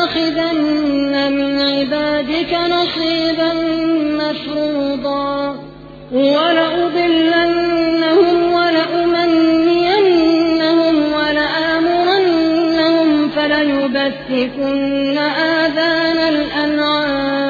لأتخذن من عبادك نصيبا مفروضا ولأضلنهم ولأمنينهم ولآمرنهم فليبتكن آذان الأنعام